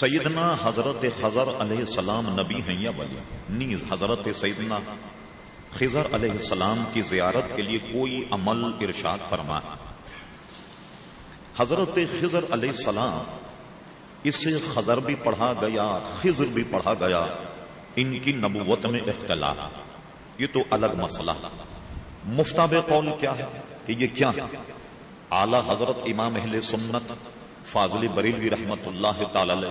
سیدنا حضرت خضر علیہ السلام نبی ہیں یا ولی؟ نیز حضرت سیدنا خضر علیہ السلام کی زیارت کے لیے کوئی عمل ارشاد فرما حضرت خضر علیہ السلام، اسے خضر بھی پڑھا گیا، خضر بھی پڑھا گیا۔ ان کی نبوت میں اختلاف۔ یہ تو الگ مسئلہ۔ مفتاب قول کیا ہے کہ یہ کیا ہے؟ اعلی حضرت امام اہل سنت فاضل بریلوی رحمت اللہ تعالی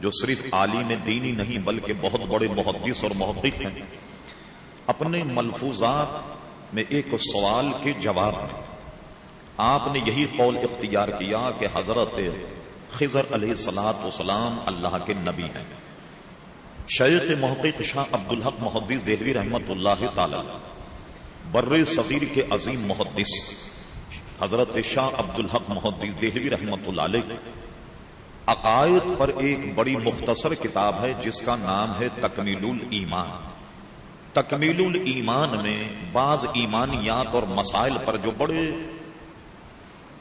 جو صرف عالم دینی نہیں بلکہ بہت بڑے محدث اور محقق ہیں، اپنے ملفوظات میں ایک سوال کے جواب میں آپ نے یہی قول اختیار کیا کہ حضرت خضر علیہ سلاد وسلام اللہ کے نبی ہیں۔ شیخ محقق شاہ عبدالحق محدث دہلوی رحمت اللہ تعالی، بر صغیر کے عظیم محدث۔ حضرت شاہ عبد الحق محدث دہلوی رحمت اللہ علیہ، عقائد پر ایک بڑی مختصر کتاب ہے، جس کا نام ہے تکمیل الایمان تکمیل الایمان میں بعض ایمانیات اور مسائل پر جو بڑے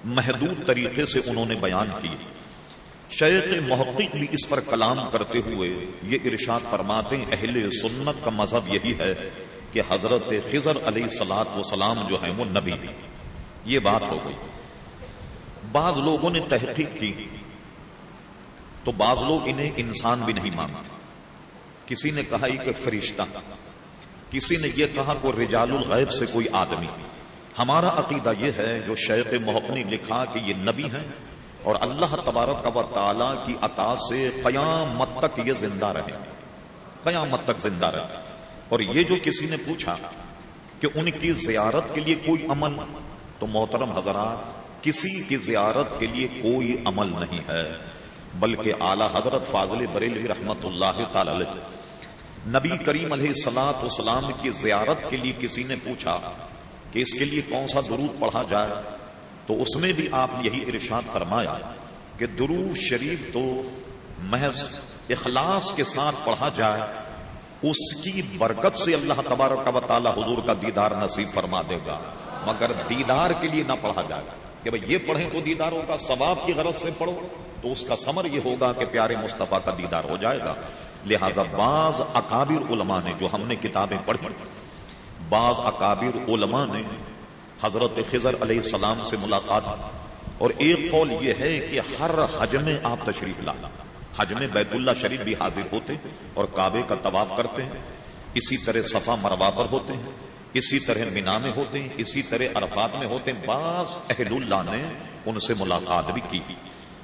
محدود طریقے سے انہوں نے بیان کی شیخ محقق بھی اس پر کلام کرتے ہوئے یہ ارشاد فرماتے ہیں، اہل سنت کا مذہب یہی ہے کہ حضرت خضر علیہ سلاد و سلام جو ہیں وہ نبی ہیں۔ یہ بات ہو گئی۔ بعض لوگوں نے تحقیق کی تو بعض لوگ انہیں انسان بھی نہیں مانتے۔ کسی نے کہا کہ فرشتہ، کسی نے یہ کہا کہ رجال الغیب سے کوئی آدمی۔ ہمارا عقیدہ یہ ہے جو شیخ محق نے لکھا کہ یہ نبی ہیں اور اللہ تبارک و تعالی کی عطا سے قیامت تک یہ زندہ رہے قیامت تک زندہ رہے اور یہ جو کسی نے پوچھا کہ ان کی زیارت کے لیے کوئی عمل تو محترم حضرات، کسی کی زیارت کے لیے کوئی عمل نہیں ہے، بلکہ اعلی حضرت فاضل بریلوی رحمت اللہ تعالی نبی کریم علیہ سلاط وسلام کی زیارت کے لیے کسی نے پوچھا کہ اس کے لیے کون سا درود پڑھا جائے، تو اس میں بھی آپ نے یہی ارشاد فرمایا کہ درود شریف تو محض اخلاص کے ساتھ پڑھا جائے، اس کی برکت سے اللہ تبارک و تعالی حضور کا دیدار نصیب فرما دے گا۔ مگر دیدار کے لیے نہ پڑھا جائے۔ کہ بھائی یہ پڑھیں تو دیدار ہوگا ثواب کی غرض سے پڑھو۔ تو اس کا سمر یہ ہوگا کہ پیارے مصطفیٰ کا دیدار ہو جائے گا۔ لہذا بعض اکابر علماء نے جو ہم نے کتابیں پڑھی، بعض اکابر علماء نے حضرت خضر علیہ السلام سے ملاقات اور ایک قول یہ ہے کہ ہر حج میں آپ تشریف لانا حج میں بیت اللہ شریف بھی حاضر ہوتے اور کعبے کا طواف کرتے ہیں۔ اسی طرح صفا مروا پر ہوتے ہیں۔ اسی طرح مینا میں ہوتے ہیں، اسی طرح عرفات میں ہوتے ہیں، بعض اہل اللہ نے ان سے ملاقات بھی کی۔